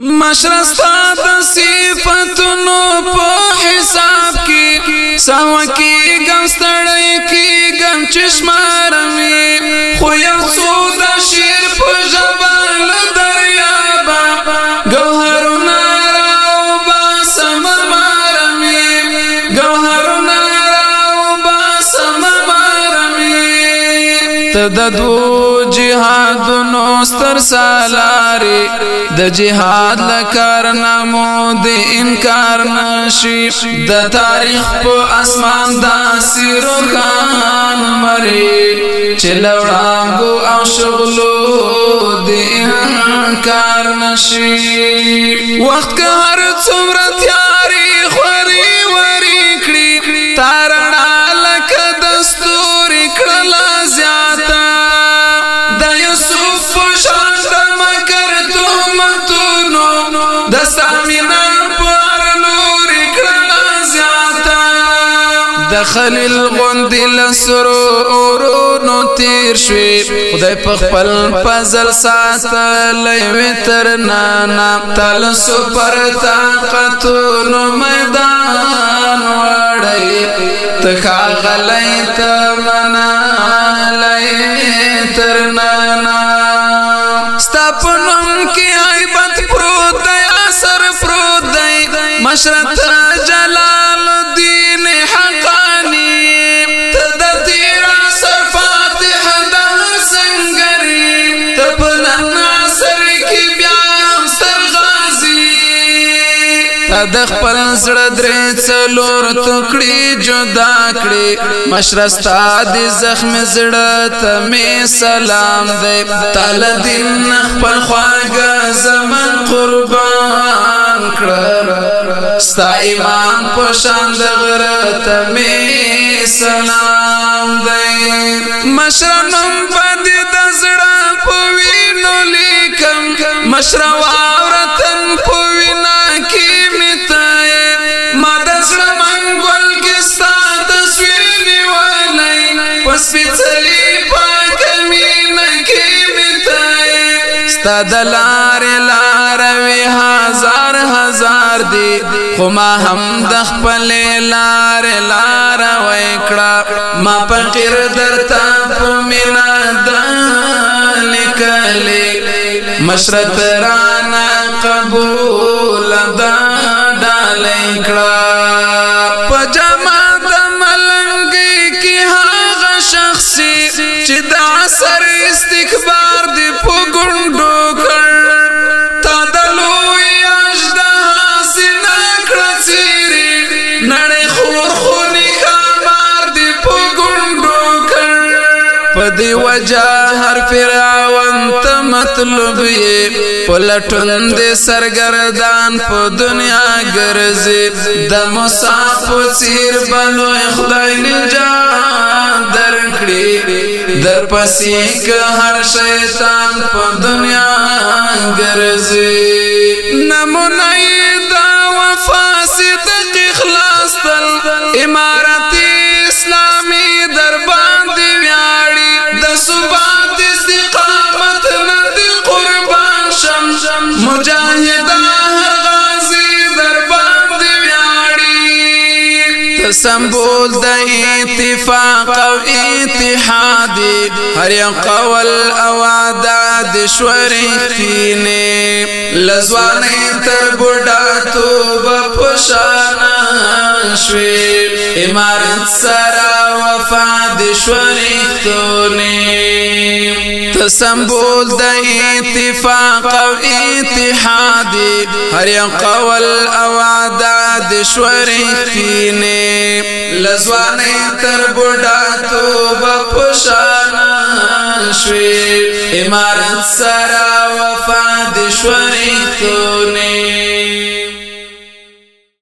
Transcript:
مشرستا د صفاتونو په حساب کې سو کې ګم ستړی کې ګم چشمار می خو یو څو د شیر په جبل دریا با ګوهر نارو با سمار می ګوهر نارو با سمار می تددو جهادونو ستر سالاري د جهاد لکارنامو د انکار نشي د تاریخ په اسمان داسې روښان مري چلوړانګو او شغلو د انکار نشي وخت که هر څومره تیاری خوري د خلیل غوند لسرو اورونو تیر شوی خدای په خپل فضل ساتل وتر نانا تل سپر طاقت نو میدان وړی تخا غلای ته منا لای تر نانا ستپنم کې عیبت پروت دی اثر پروت دی مشرت جلا تد خپل زړه درې څلور ټوکړي جدا کړې مشرستا د زخم زړه ته می سلام دې تعال دین خپل خواږه زمن قربان کړ ستا امام په شان د غره ته می سلام دې مشرنم باندې د زړه په وینو لیکم مشروع اورتن په وینا کې استاد لار لار وی هزار هزار دی خو ما هم د خپل لار لار وای کړه ما فقیر درته په مینا د لیکلې مشرت رانا قبول دا ډالې کړه پجما د ملنګي کې هغه شخصي چې د اثر استکبار دی په ګوندو پدی وجہ ہر فراون تا مطلبی پلٹن دے سرگردان پا دنیا گرزی دا مصاف سیر بلو اخدائی نجات درکڑی در پسی که هر شیطان پا دنیا گرزی نمونی دا وفاسی دق اخلاص تل امارتی مجاهدا هر غازی در باندې ویاړي تسمبول د اتفاق او اتحاد هر یو قول او عادت شورې کینه لزوانه تر بډا توب پښانا شوی امارت سرا وفا دشورختونی تسمبول د اتفاق او اتحاد هر یو قول او عدد شورختینی لزوانی تر بوډا تو بپشان شوی امارت سرا وفا دشورختونی